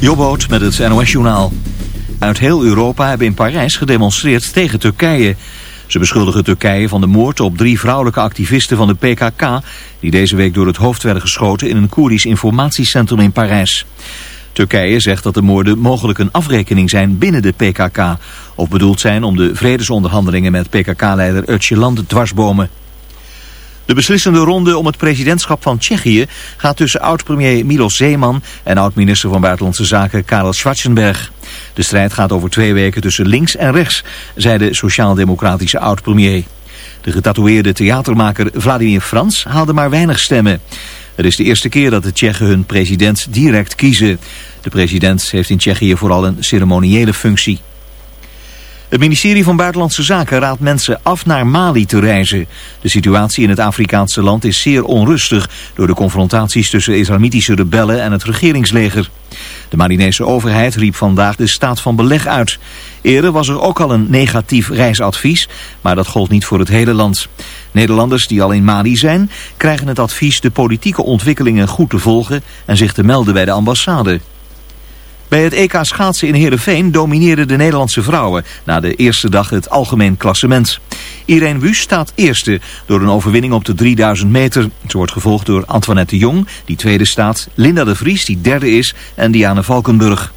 Jobboot met het NOS-journaal. Uit heel Europa hebben in Parijs gedemonstreerd tegen Turkije. Ze beschuldigen Turkije van de moord op drie vrouwelijke activisten van de PKK... die deze week door het hoofd werden geschoten in een Koerdisch informatiecentrum in Parijs. Turkije zegt dat de moorden mogelijk een afrekening zijn binnen de PKK... of bedoeld zijn om de vredesonderhandelingen met PKK-leider Öcalan te dwarsbomen. De beslissende ronde om het presidentschap van Tsjechië gaat tussen oud-premier Milos Zeeman en oud-minister van Buitenlandse Zaken Karel Schwarzenberg. De strijd gaat over twee weken tussen links en rechts, zei de sociaal-democratische oud-premier. De getatoeëerde theatermaker Vladimir Frans haalde maar weinig stemmen. Het is de eerste keer dat de Tsjechen hun president direct kiezen. De president heeft in Tsjechië vooral een ceremoniële functie. Het ministerie van Buitenlandse Zaken raadt mensen af naar Mali te reizen. De situatie in het Afrikaanse land is zeer onrustig... door de confrontaties tussen islamitische rebellen en het regeringsleger. De Malinese overheid riep vandaag de staat van beleg uit. Eerder was er ook al een negatief reisadvies, maar dat gold niet voor het hele land. Nederlanders die al in Mali zijn, krijgen het advies de politieke ontwikkelingen goed te volgen... en zich te melden bij de ambassade. Bij het EK schaatsen in Heerenveen domineerden de Nederlandse vrouwen na de eerste dag het algemeen klassement. Irene Wüst staat eerste door een overwinning op de 3000 meter. Ze wordt gevolgd door Antoinette de Jong, die tweede staat, Linda de Vries, die derde is, en Diane Valkenburg.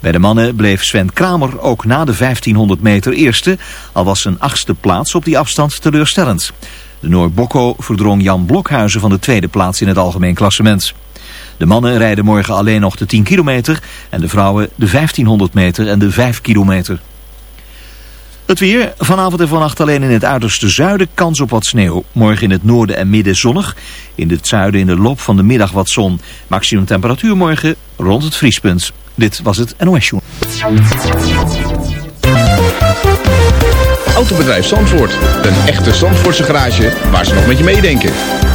Bij de mannen bleef Sven Kramer ook na de 1500 meter eerste, al was zijn achtste plaats op die afstand teleurstellend. De Noor Bokko verdrong Jan Blokhuizen van de tweede plaats in het algemeen klassement. De mannen rijden morgen alleen nog de 10 kilometer en de vrouwen de 1500 meter en de 5 kilometer. Het weer, vanavond en vannacht alleen in het uiterste zuiden kans op wat sneeuw. Morgen in het noorden en midden zonnig. In het zuiden in de loop van de middag wat zon. Maximum temperatuur morgen rond het vriespunt. Dit was het NOS Show. Autobedrijf Zandvoort. Een echte Zandvoortse garage waar ze nog met je meedenken.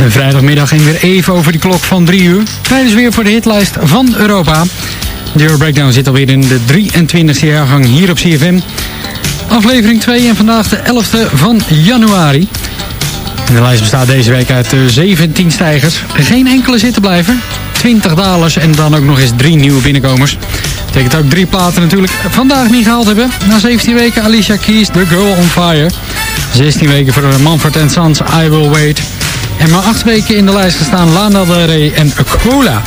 Een vrijdagmiddag en weer even over de klok van 3 uur. Tijdens weer voor de hitlijst van Europa. De Euro Breakdown zit alweer in de 23e jaargang hier op CFM. Aflevering 2 en vandaag de 11e van januari. De lijst bestaat deze week uit eh, 17 stijgers. Geen enkele zittenblijver. 20 dalers en dan ook nog eens drie nieuwe binnenkomers. Betekent ook drie platen natuurlijk vandaag niet gehaald hebben. Na 17 weken Alicia Keys, The Girl on Fire. 16 weken voor Manfred Sons, I Will Wait. En maar 8 weken in de lijst gestaan Lana Del Rey en Cola.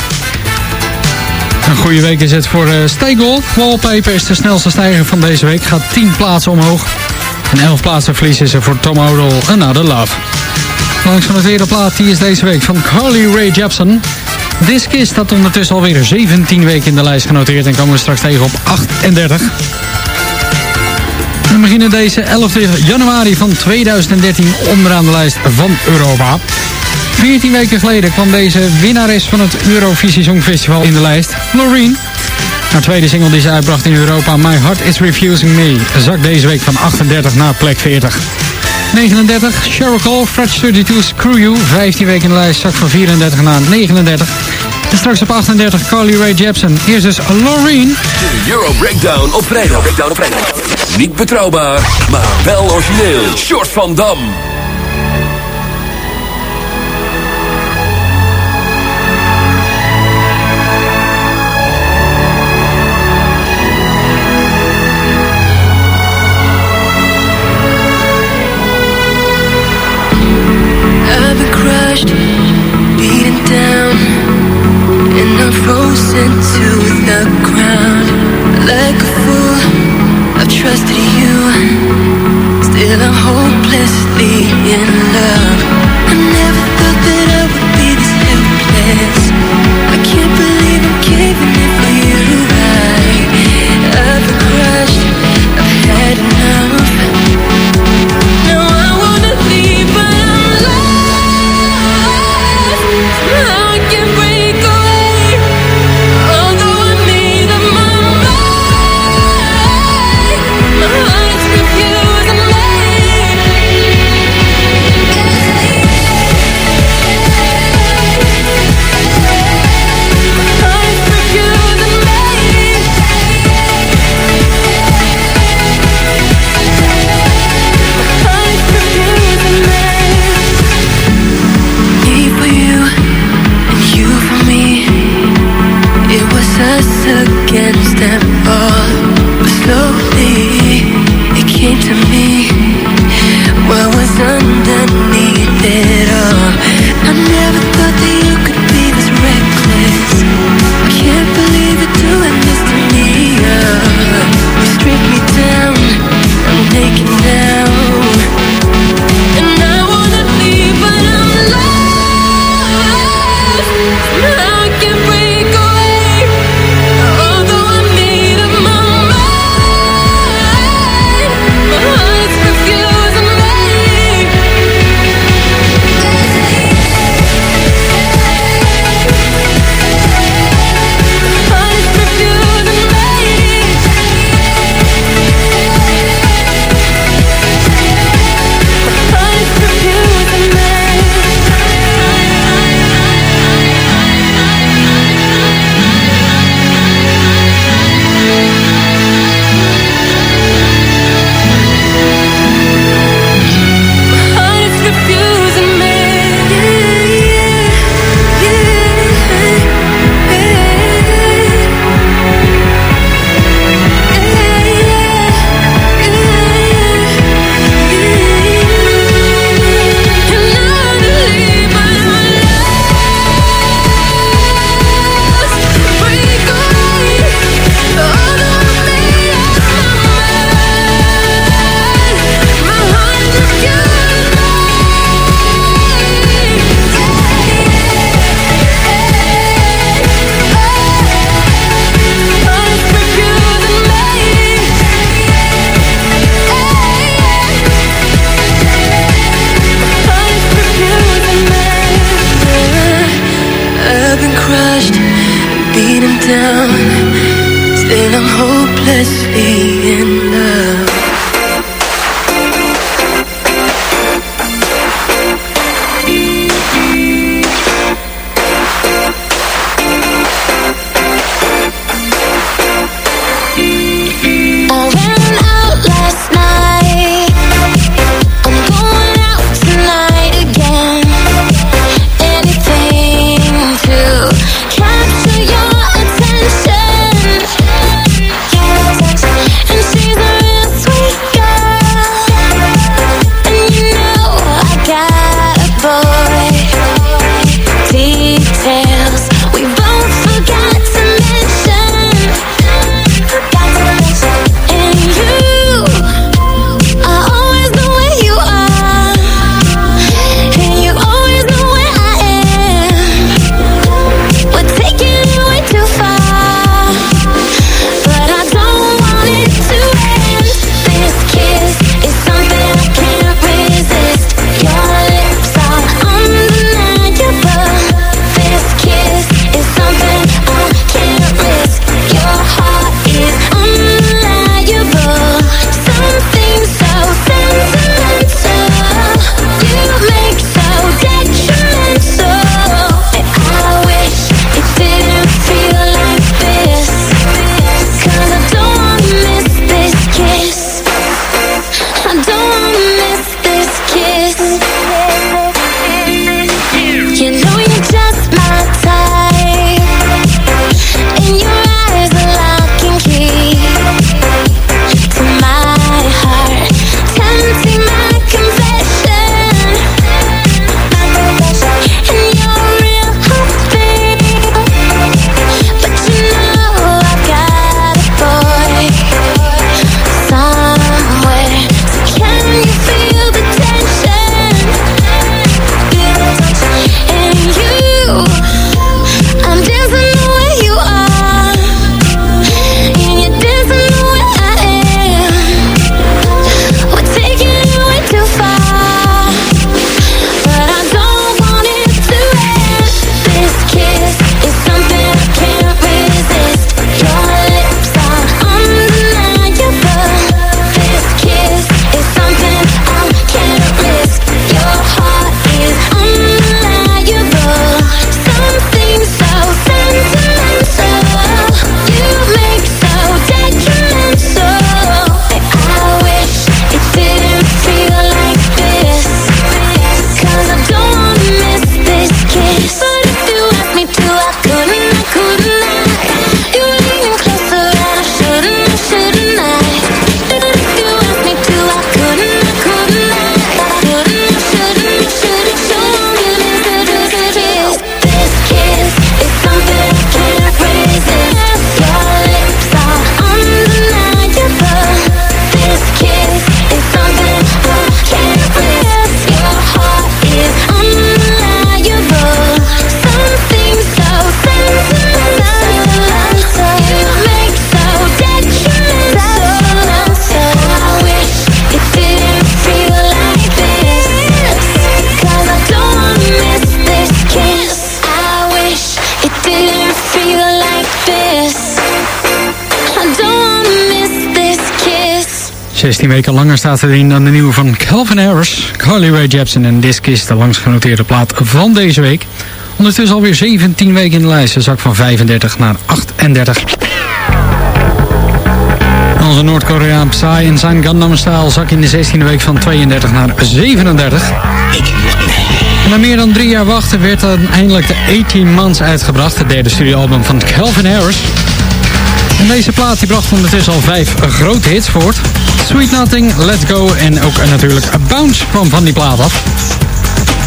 Een goede week is het voor uh, Staygold. Wallpaper is de snelste stijger van deze week. Gaat 10 plaatsen omhoog. En 11 plaatsen verlies is er voor Tom Odell Another Love. Langs van de tweede plaat die is deze week van Carly Rae Jepsen. This Kiss staat ondertussen alweer 17 weken in de lijst genoteerd. En komen we straks tegen op 38. We beginnen deze 11 januari van 2013 onderaan de lijst van Europa. 14 weken geleden kwam deze winnares van het Eurovisie Songfestival in de lijst, Loreen. Haar tweede single die ze uitbracht in Europa, My Heart Is Refusing Me, zak deze week van 38 naar plek 40. 39, Cheryl Cole, Fred 32, Screw You, 15 weken in de lijst, zak van 34 naar 39. En straks op 38, Carly Rae Jepsen. Eerst dus Loreen. De Euro Breakdown op vrijdag. Breakdown op vrijdag. Niet betrouwbaar, maar wel origineel. Short van Dam. hopelessly in 16 weken langer staat erin dan de nieuwe van Calvin Harris, Carly Rae Jepsen en Disc is de langst genoteerde plaat van deze week. Ondertussen alweer 17 weken in de lijst, een zak van 35 naar 38. Onze Noord-Koreaan Psy en zijn Gundam Style zak in de 16e week van 32 naar 37. Na meer dan drie jaar wachten werd dan eindelijk de 18 Months uitgebracht, het derde studioalbum van Calvin Harris. En deze plaat die bracht ondertussen al vijf grote hits voort. Sweet Nothing, Let's Go en ook eh, natuurlijk Bounce kwam van die plaat af.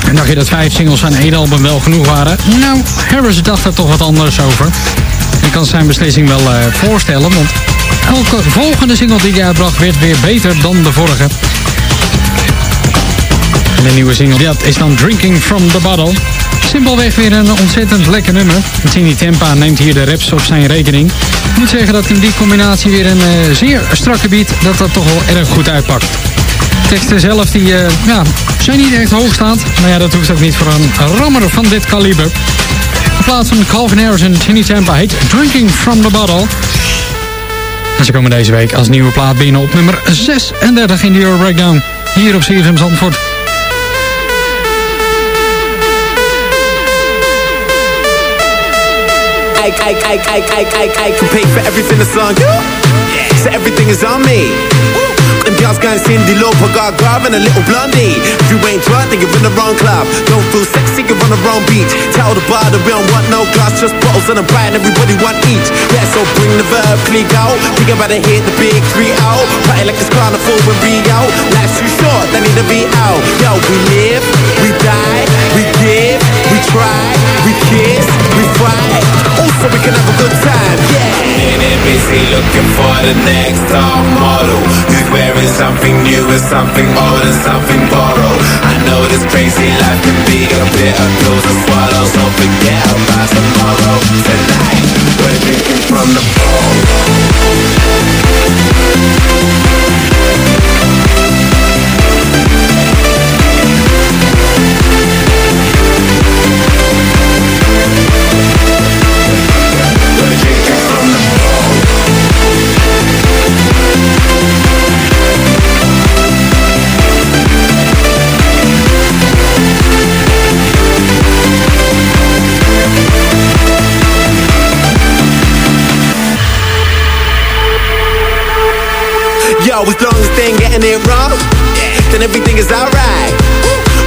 En dacht je dat vijf singles aan één album wel genoeg waren? Nou, Harris dacht er toch wat anders over. Ik kan zijn beslissing wel eh, voorstellen, want elke volgende single die hij uitbracht werd weer beter dan de vorige. En de nieuwe single dat is dan Drinking from the Bottle. Simpelweg weer een ontzettend lekker nummer. Tini Tempa neemt hier de raps op zijn rekening. Ik moet zeggen dat in die combinatie weer een eh, zeer strakke beat dat dat toch wel erg goed uitpakt. Teksten zelf die, eh, ja, zijn niet echt hoogstaand. Maar ja, dat hoeft ook niet voor een rammer van dit kaliber. De plaat van Calvin Harris en Tini Tempa heet Drinking from the Bottle. En ze komen deze week als nieuwe plaat binnen op nummer 36 in de Euro Breakdown. Hier op CFM Zandvoort. I, I, I, I, I, I, I can pay for everything that's on you. So everything is on me. And girls got Cindy Lauper, got Garv and a little blondie. If you ain't drunk, then you're in the wrong club. Don't feel sexy, you're on the wrong beach. Tell the bar that we don't want no glass, just bottles and a bride, and everybody want each. Yeah, so bring the verb, click out. Think about it, hit the big three out. Party like it's carnival when we out. Life's too short, they need to be out. Yo, we live, we die, we give, we try, we kiss, we fight. Also, we can have a good time, yeah. Minute busy looking for the next top model. Who's wearing something new and something old and something borrowed. I know this crazy life can be a bitter pill to swallow So forget about tomorrow. Tonight, we're drinking from the as long as they ain't getting it wrong, then everything is alright.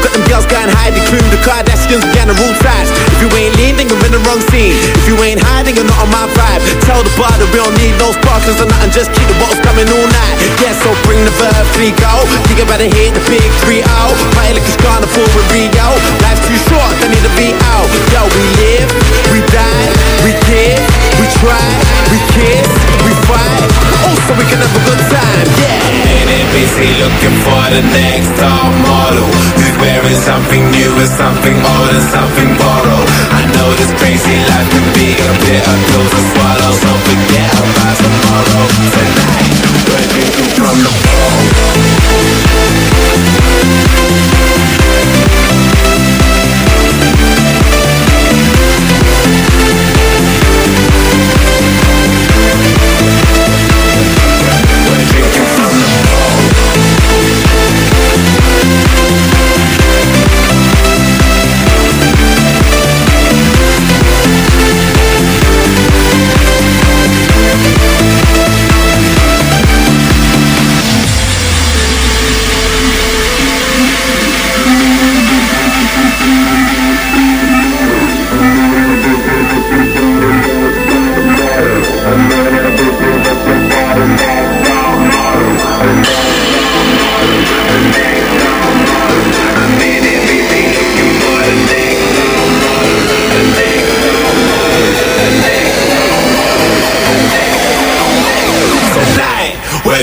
Got them girls going high, the crew, the Kardashians, we the rule ties. If you ain't lean, then you're in the wrong scene. If you ain't hiding, you're not on my vibe. Tell the bar that we don't need no sparklers or nothing, just keep the bottles coming all night. Yeah, so bring the verb, three go. Think about it, hit the big three out. Party like it's carnival with Rio. Life's too short, they need to be out. Yo, we live, we die, we give, we try, we kiss, we fight. Also, we can have Looking for the next top model Who's wearing something new and something old and something borrowed. I know this crazy life can be a bitter pill to swallow So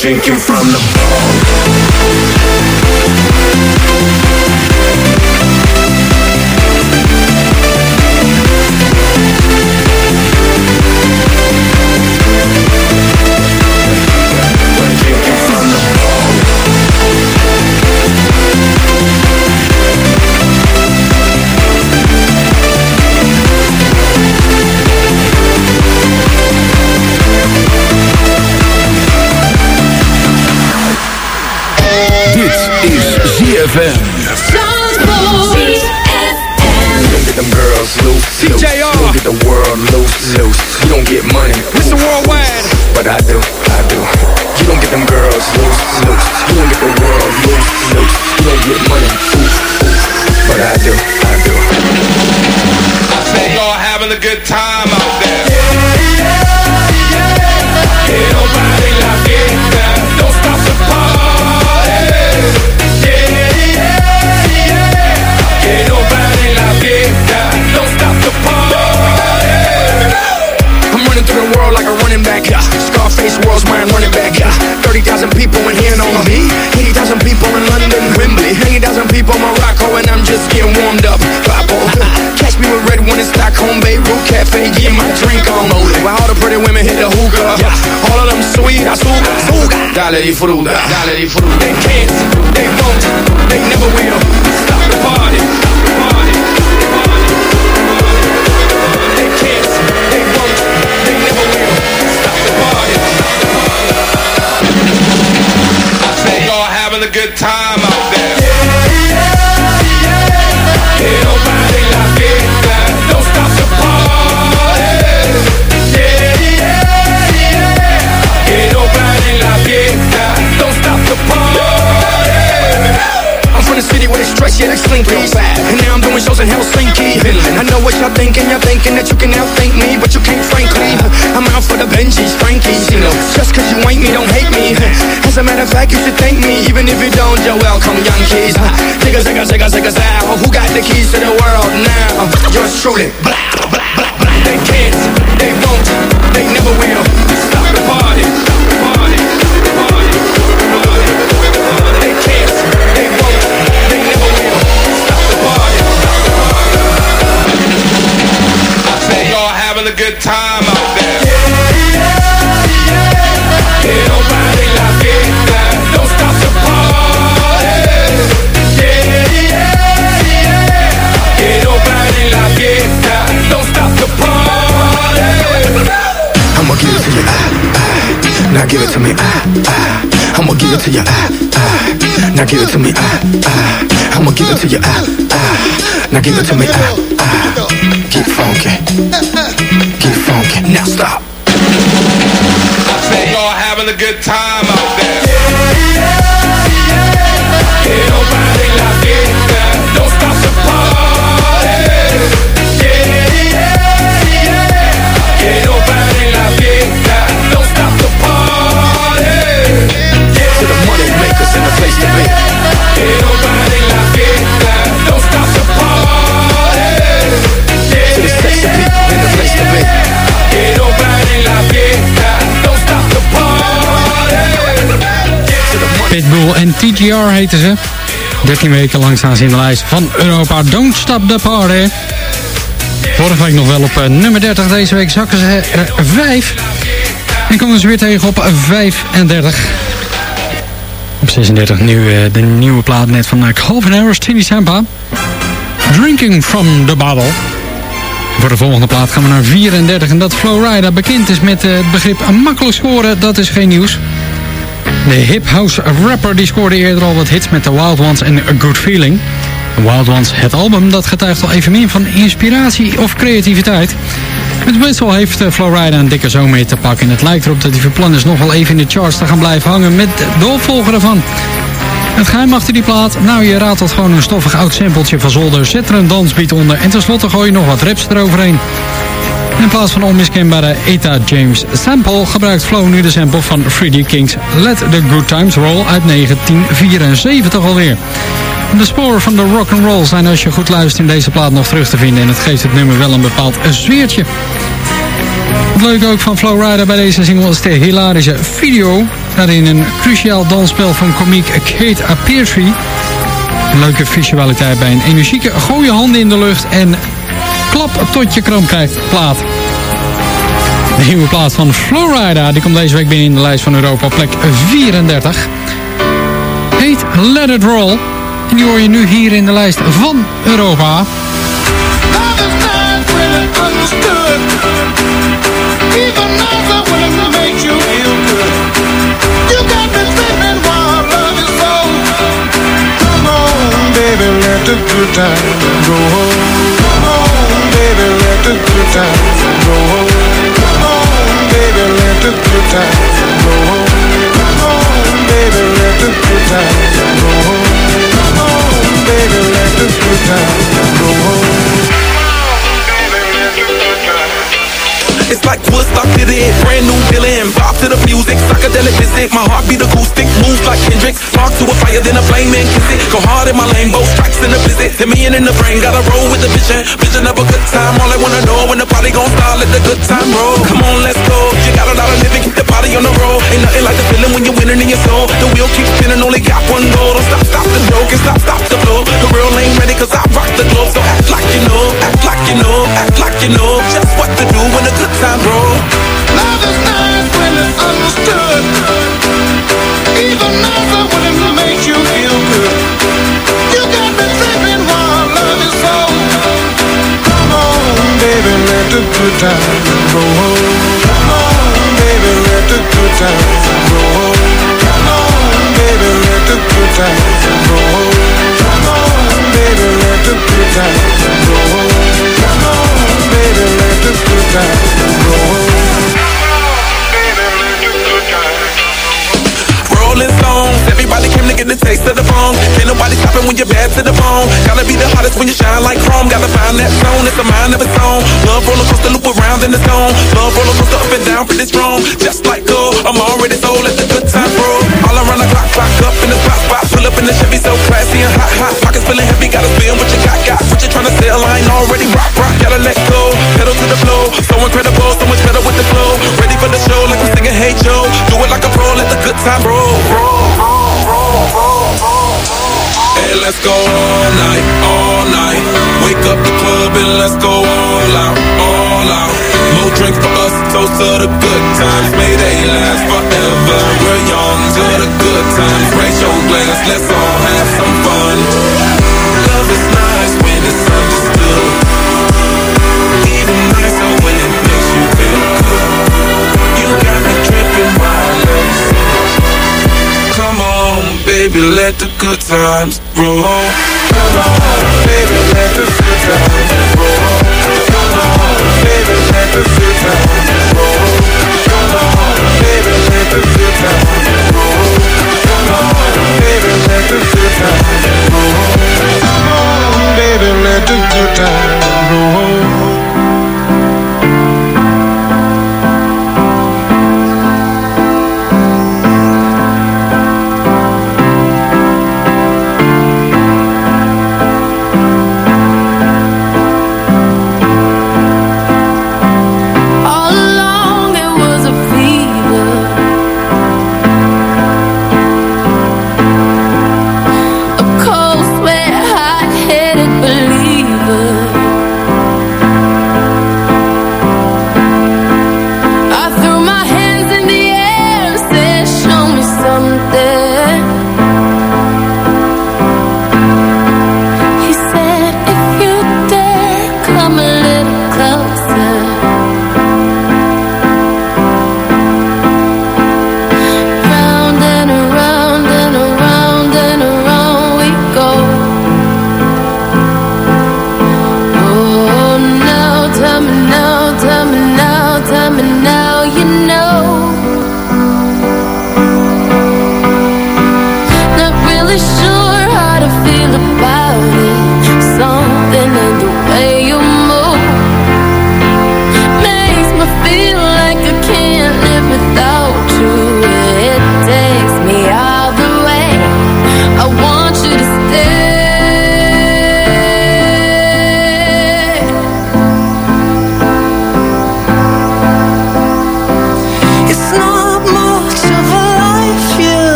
drinking from the Dale di fruta, dale di fruta. They can't, they won't, they never will. The keys to the world now? Yours truly. Blah, Now give it to me, ah, ah. I'ma give it to you, ah, ah. Now give it to me, ah, ah. I'ma give it to you, ah, ah. Now give it to me, ah, ah. Get funky, get funky. Now stop. I say y'all having a good time out there. Que nobody la fiesta, en TGR heten ze. 13 weken lang staan ze in de lijst van Europa. Don't Stop the Party. Vorige week nog wel op eh, nummer 30. Deze week zakken ze er 5. En komen ze weer tegen op 35. Op 36 nu eh, de nieuwe plaat net van Calvin Harris, Tini Sampa. Drinking from the Bottle. Voor de volgende plaat gaan we naar 34. En dat Flowrider bekend is met eh, het begrip makkelijk scoren. Dat is geen nieuws. De hip-house rapper die scoorde eerder al wat hits met The Wild Ones en A Good Feeling. The Wild Ones, het album, dat getuigt al even meer van inspiratie of creativiteit. Met Whistle heeft eh, Flowrider een dikke zomer mee te pakken. En het lijkt erop dat hij van plan is nog wel even in de charts te gaan blijven hangen met de opvolger ervan. Het geheim achter die plaat? Nou, je ratelt gewoon een stoffig oud sampletje van zolder, zet er een dansbeat onder en tenslotte gooi je nog wat raps eroverheen. In plaats van onmiskenbare Eta James sample gebruikt Flow nu de sample van Freddie King's Let the Good Times Roll uit 1974 alweer. De sporen van de rock and zijn als je goed luistert in deze plaat nog terug te vinden en het geeft het nummer wel een bepaald sfeertje. Het leuke ook van Flowrider bij deze single is de hilarische video. Daarin een cruciaal dansspel van komiek Kate Apiertree. Een leuke visualiteit bij een energieke gooi je handen in de lucht en klap tot je kramp krijgt plaat. De nieuwe plaat van Flowrider die komt deze week binnen in de lijst van Europa op plek 34. Heet Let It Roll. En die hoor je nu hier in de lijst van Europa. Even like Woodstock, stocked it. Brand new dealing. To the music, psychedelic visit. My heart beat acoustic, moves like Kendrick. Spark to a fire, then a flame and kiss it. Go hard in my lane, both strikes in the blizzard. Hit me in the brain, gotta roll with the vision. Vision of a good time, all I wanna know when the party gon' start, let the good time roll. Come on, let's go. You got a lot of living, keep the body on the road. Ain't nothing like the feeling when you're winning in your soul. The wheel keeps spinning, only got one goal. Don't stop, stop the joke, and stop, stop the flow. The real ain't ready, cause I rock the globe. So act like you know, act like you know, act like you know. Just what to do when the good time roll. Love is nice understood. Even nicer when it makes you feel good. You got me tripping while love is so. Come on, baby, let the good times roll. Come on, baby, let the good times roll. Come on, baby, let the good times roll. Come on, baby, let the good times roll. Come on, baby, let the good times everybody came to get the taste of the phone. Can't nobody stop it when you're bad to the bone. Gotta be the hottest when you shine like chrome. Gotta find that zone, it's a mind of its own. Love roller coaster loop around in the zone. Love roller coaster up and down pretty strong. Just like gold, I'm already sold at the good time, bro. Go all night, all night. Wake up the club and let's go all out, all out. More drinks for us, toast to the good times. May they last forever. We're young to the good times. Raise your glass, let's all have some fun. Baby, let the good times roll. Come on, baby, let the good times roll. Come on, baby, let the good times roll. Come on, baby, let the good times roll. Come on, baby, let the good times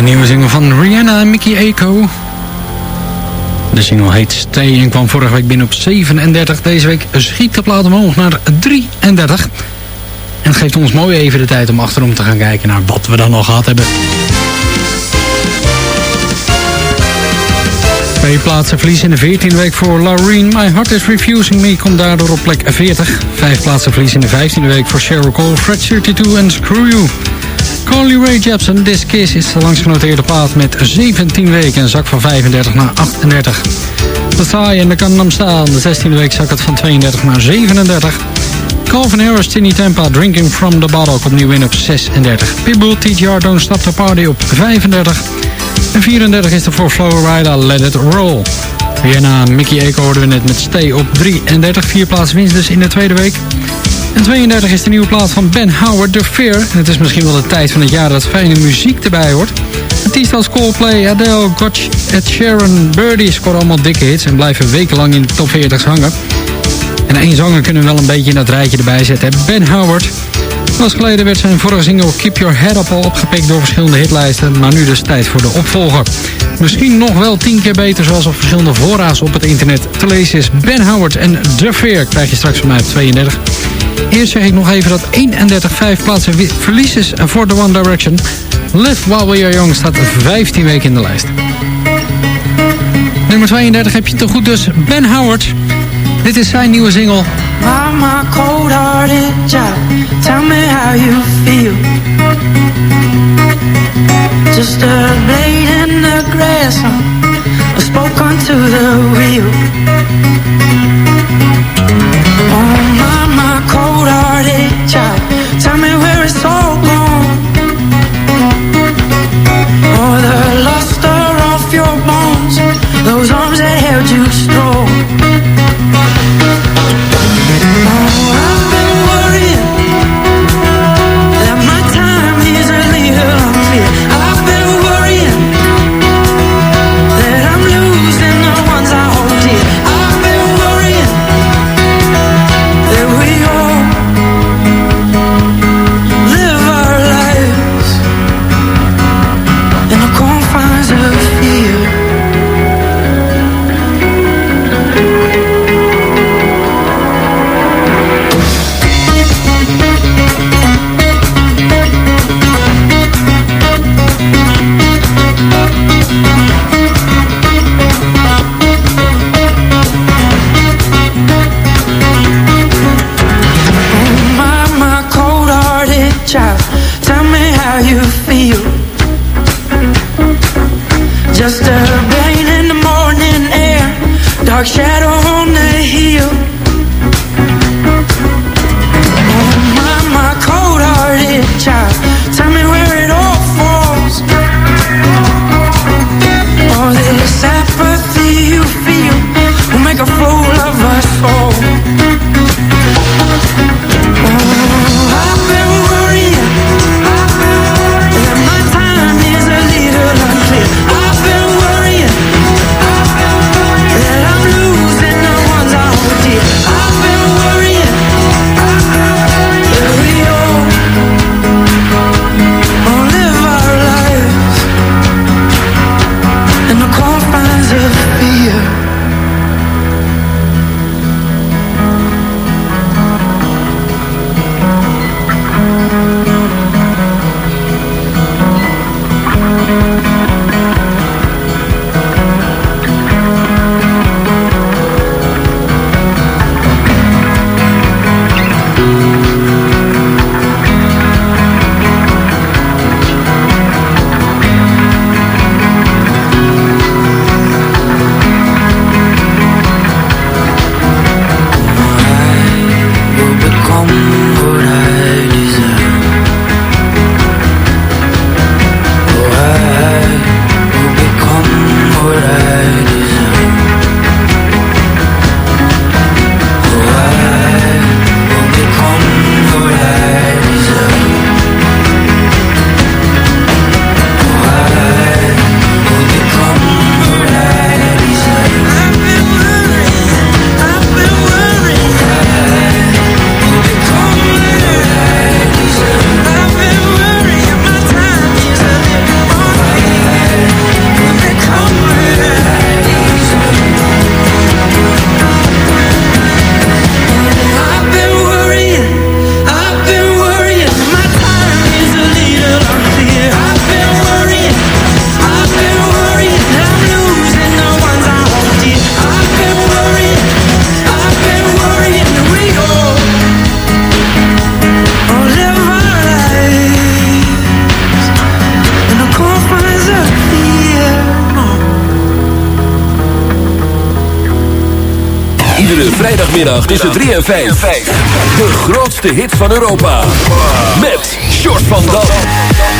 De nieuwe single van Rihanna en Mickey Echo. De single heet Stay en kwam vorige week binnen op 37. Deze week schiet de plaat omhoog naar 33. En het geeft ons mooi even de tijd om achterom te gaan kijken naar wat we dan nog gehad hebben. Twee plaatsen verlies in de 14e week voor Laureen. My Heart is Refusing Me komt daardoor op plek 40. Vijf plaatsen verlies in de 15e week voor Sheryl Cole, Fred 32 en Screw You. Carly Rae Jepsen, This Kiss is de langst genoteerde plaat met 17 weken. Een zak van 35 naar 38. The Thai en de Gangnam Style. De 16e week zak het van 32 naar 37. Calvin Harris, Tinny Tampa, Drinking From The Bottle komt nieuw in op 36. Pitbull, TGR, Don't Stop The Party op 35. En 34 is de voor Flowrider, Let It Roll. En Mickey Echo hoorden we net met Stay op 33. Vier plaatsen winst dus in de tweede week. En 32 is de nieuwe plaat van Ben Howard, The Fear. Het is misschien wel de tijd van het jaar dat fijne muziek erbij hoort. Artiesten als Coldplay, Adele, Gotch, Ed Sheeran, Birdie scoren allemaal dikke hits... en blijven wekenlang in de top 40 hangen. En één zanger kunnen we wel een beetje in dat rijtje erbij zetten. Ben Howard. Pas geleden werd zijn vorige single Keep Your Head Up al opgepikt door verschillende hitlijsten. Maar nu dus tijd voor de opvolger. Misschien nog wel tien keer beter zoals op verschillende voorraad op het internet te lezen is. Ben Howard en The Fear krijg je straks van mij op 32. Eerst zeg ik nog even dat 31 vijf plaatsen wi- verlies is voor The One Direction. Live While We Are Young staat 15 weken in de lijst. Nummer 32 heb je te goed dus Ben Howard. Dit is zijn nieuwe single. Mama, cold-hearted child, tell me how you feel. Just a blade in the grass? I spoke onto the wheel. Where zaterdagmiddag tussen 3 en 5. De grootste hit van Europa. Met Short van Dam.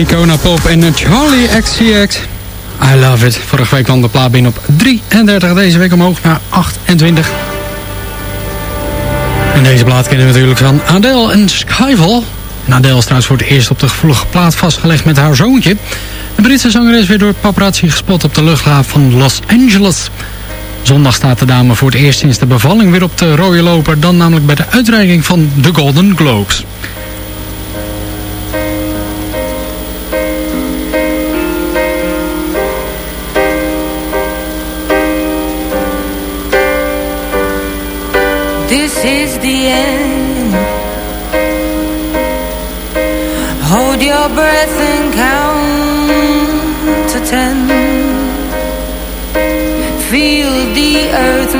Icona Pop en Charlie XCX. I love it. Vorige week kwam de plaat binnen op 33, deze week omhoog naar 28. En deze plaat kennen we natuurlijk van Adele en Skyfall. En Adele is trouwens voor het eerst op de gevoelige plaat vastgelegd met haar zoontje. De Britse zanger is weer door paparazzi gespot op de luchthaven van Los Angeles. Zondag staat de dame voor het eerst sinds de bevalling weer op de rode loper... dan namelijk bij de uitreiking van de Golden Globes. your breath and count to ten. Feel the earth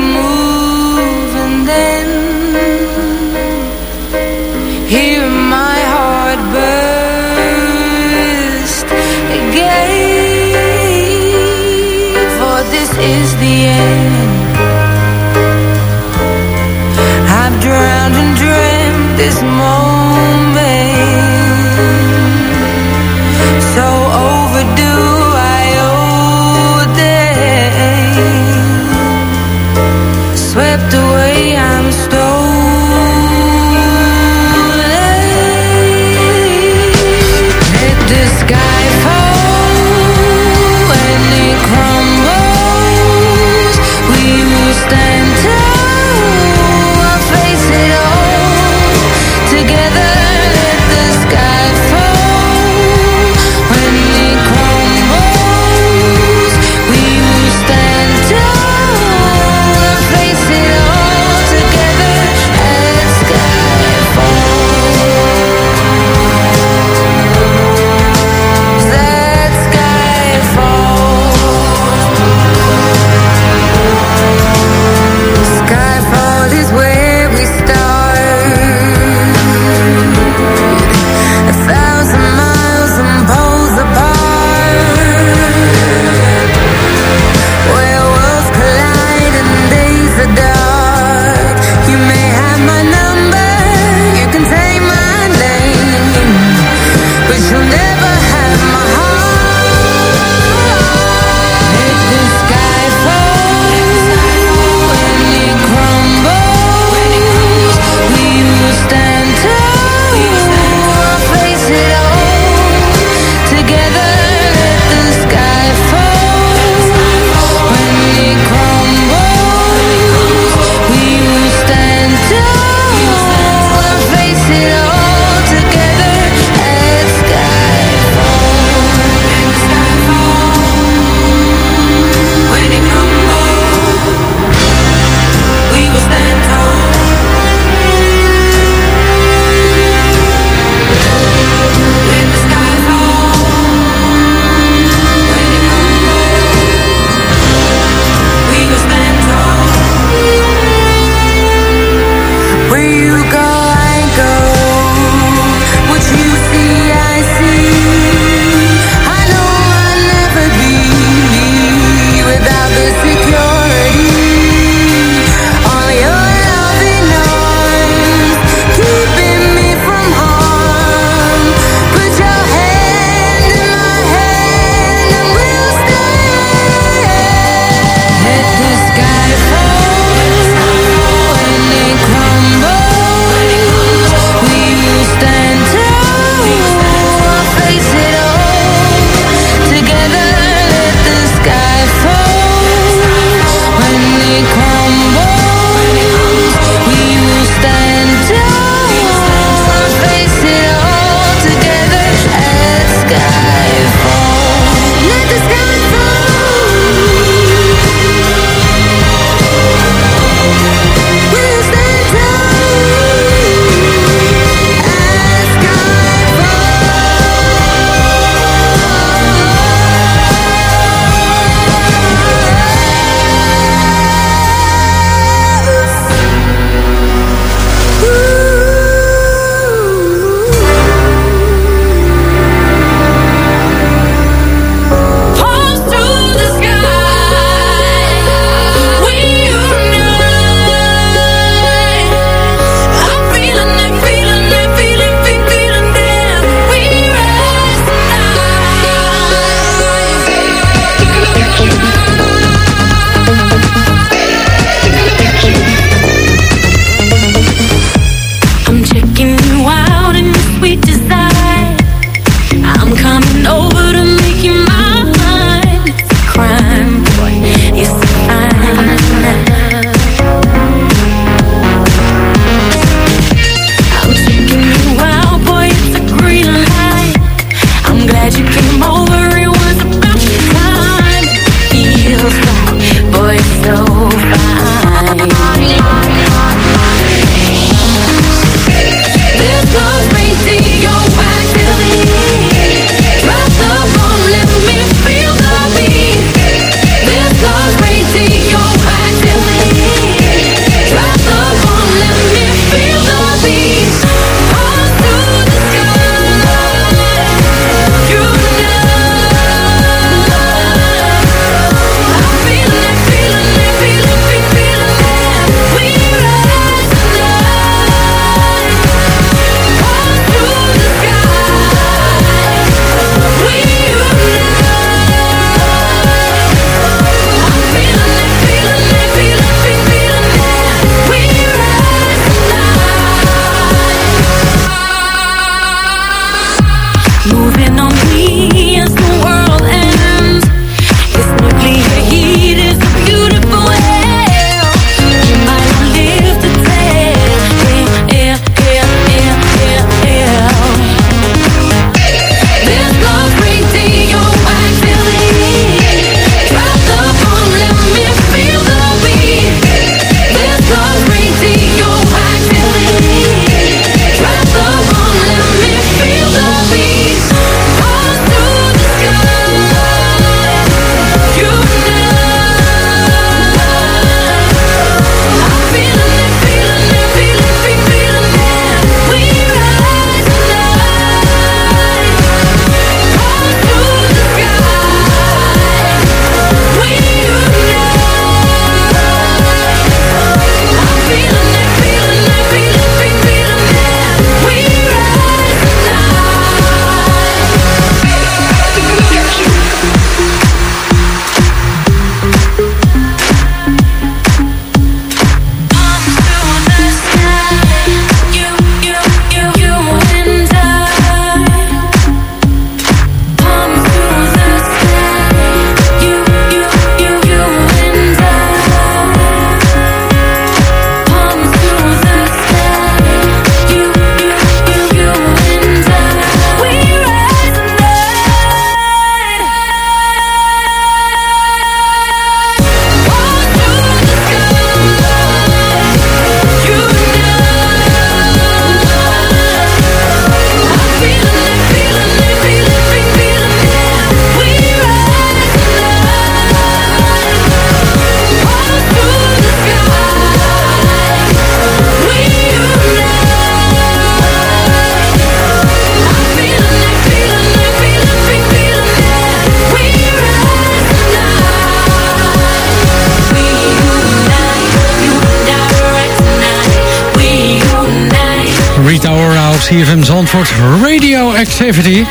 CFM Zandvoort Radio Activity.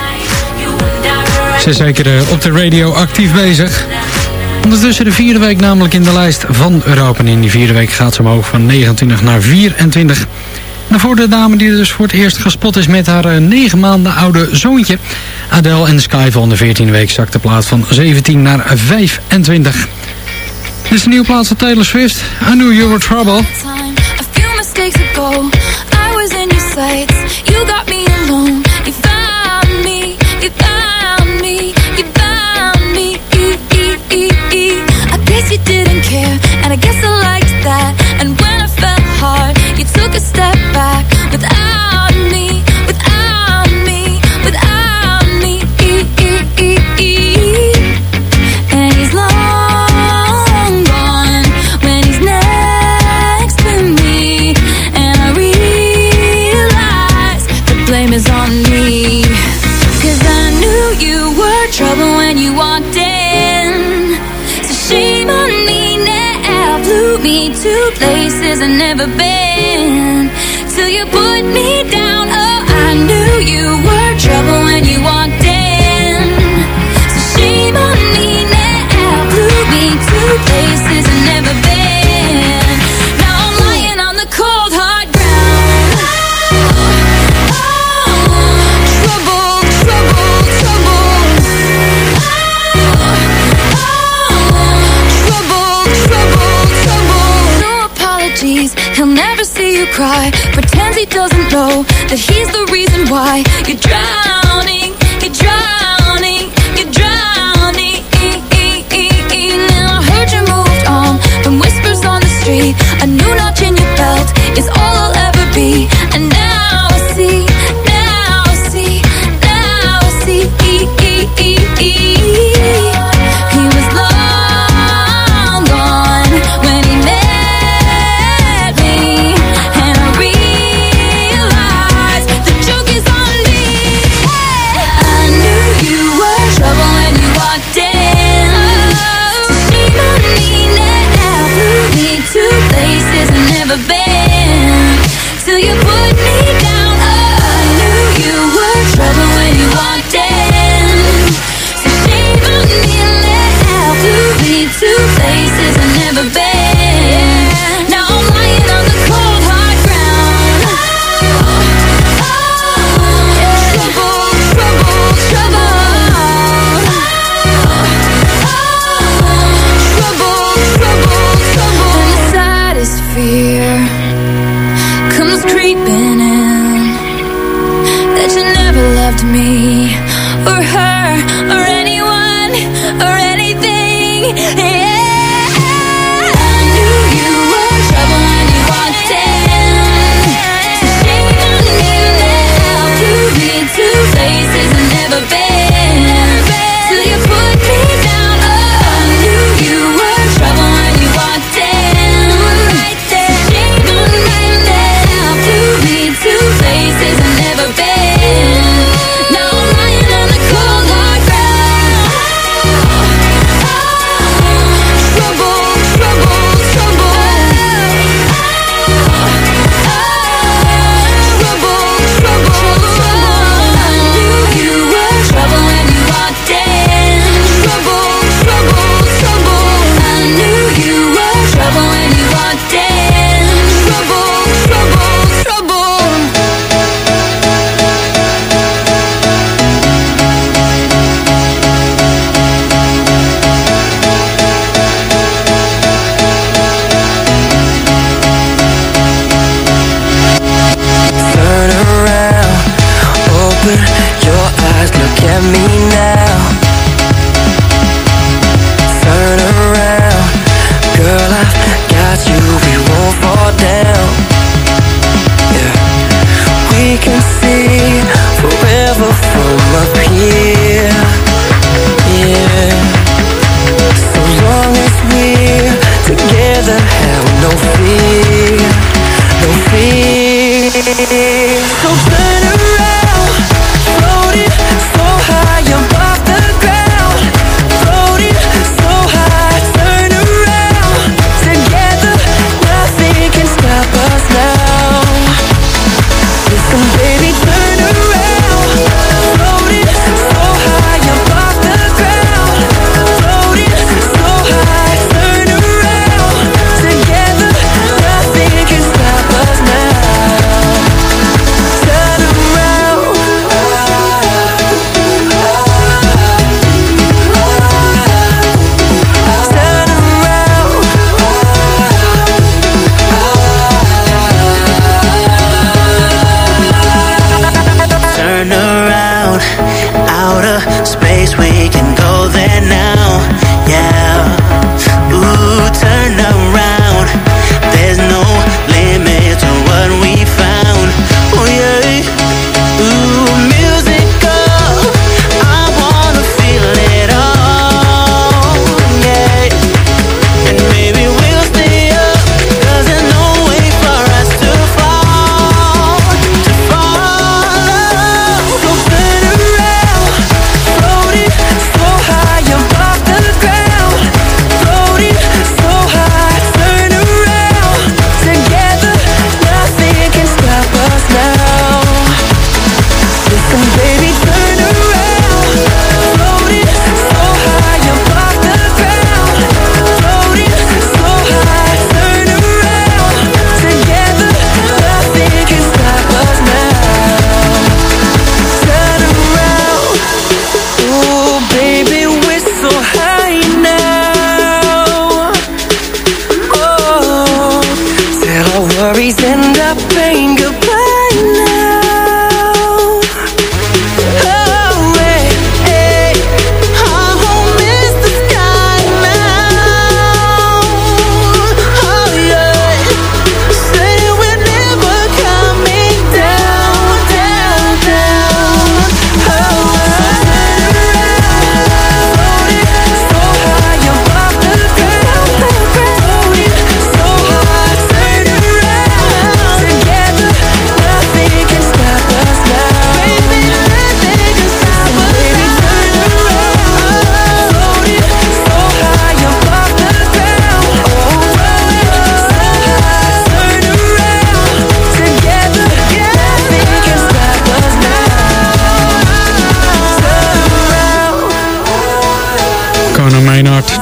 Ze is zeker eh, op de radio actief bezig. Ondertussen de vierde week namelijk in de lijst van Europa. En in die vierde week gaat ze omhoog van 29 naar 24. En voor de dame die dus voor het eerst gespot is met haar eh, negen maanden oude zoontje. Adele en Sky van de 14e week zakt de plaats van 17 naar 25. Dit is de nieuwe plaats van Taylor Swift. I Knew You Were Trouble. You got me alone.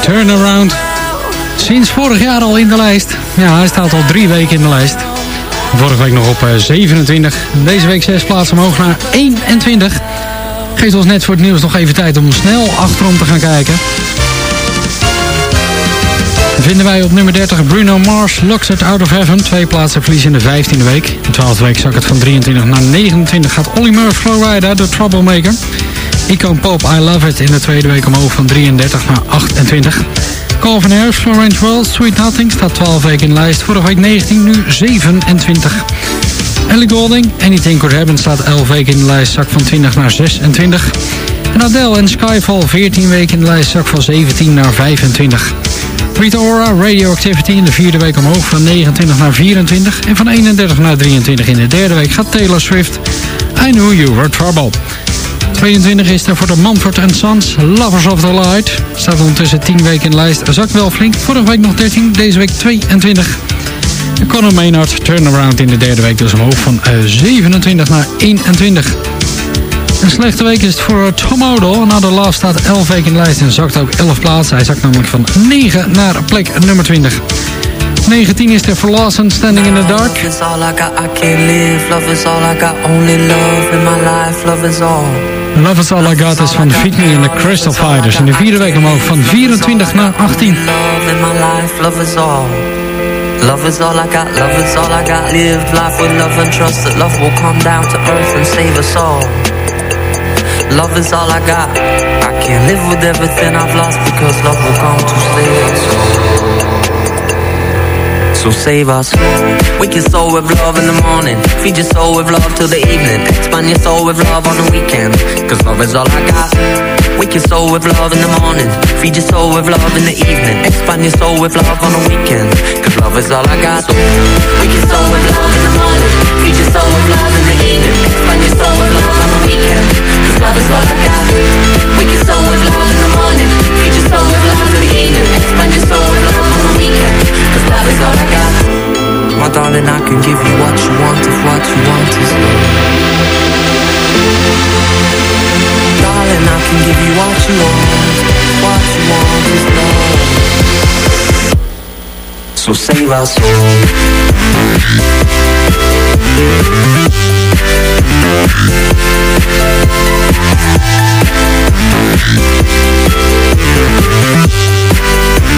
Turnaround. Sinds vorig jaar al in de lijst. Ja, hij staat al drie weken in de lijst. Vorige week nog op eh, 27. Deze week zes plaatsen omhoog naar 21. Geeft ons net voor het nieuws nog even tijd om snel achterom te gaan kijken. Vinden wij op nummer 30 Bruno Mars, at Out of Heaven. Twee plaatsen verlies in de 15e week. De 12e week zak het van 23 naar 29. Gaat Olly Murphy Florida, de Troublemaker. Icoon Pop, I Love It in de tweede week omhoog van 33 naar 28. Calvin Harris, Florence Wells, Sweet Nothing staat 12 weken in de lijst. Vorige week 19, nu 27. Ellie Golding, Anything Could Happen staat 11 weken in de lijst. Zak van 20 naar 26. En Adele en Skyfall 14 weken in de lijst. Zak van 17 naar 25. Rita Ora, Radioactivity in de vierde week omhoog van 29 naar 24. En van 31 naar 23 in de derde week gaat Taylor Swift. I Knew You Were Trouble. 22 is er voor de Mumford Sons, Lovers of the Light. Staat ondertussen 10 weken in de lijst. Zakt wel flink. Vorige week nog 13, deze week 22. En Conor Maynard, Turnaround in de derde week dus omhoog van eh, 27 naar 21. Een slechte week is het voor Tom Odell. Another Love staat 11 weken in de lijst en zakt ook 11 plaatsen. Hij zakt namelijk van 9 naar plek nummer 20. 19 is er voor Lawson, Standing in the Dark. Love is all I got, I can't live. Love is all I got, only love in my life. Love is all. Love is All I Got is van Feed Me in the Crystal Fighters. In de vierde week omhoog van 24 naar 18. Love is all. All I got, love is all I got. Live life with love and trust that love will come down to earth and save us all. Love is all I got. I can't live with everything I've lost because love will come to save us So save us. Wake your soul with love in the morning. Feed your soul with love till the evening. Expand your soul with love on the weekend. Cause love is all I got. Wake your soul with love in the morning. Feed your soul with love in the evening. Expand your soul with love on the weekend. Cause love is all I got. So wake your soul with love in the morning. Feed your soul with love in the evening. Expand your soul with love on the weekend. Cause love is all I got. Wake your soul with love in the morning. Feed your soul with love in the evening. Expand your soul with love is all I got. My darling, I can give you what you want if what you want is love. Darling, I can give you what you want. What you want is love. So save our soul.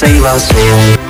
save us.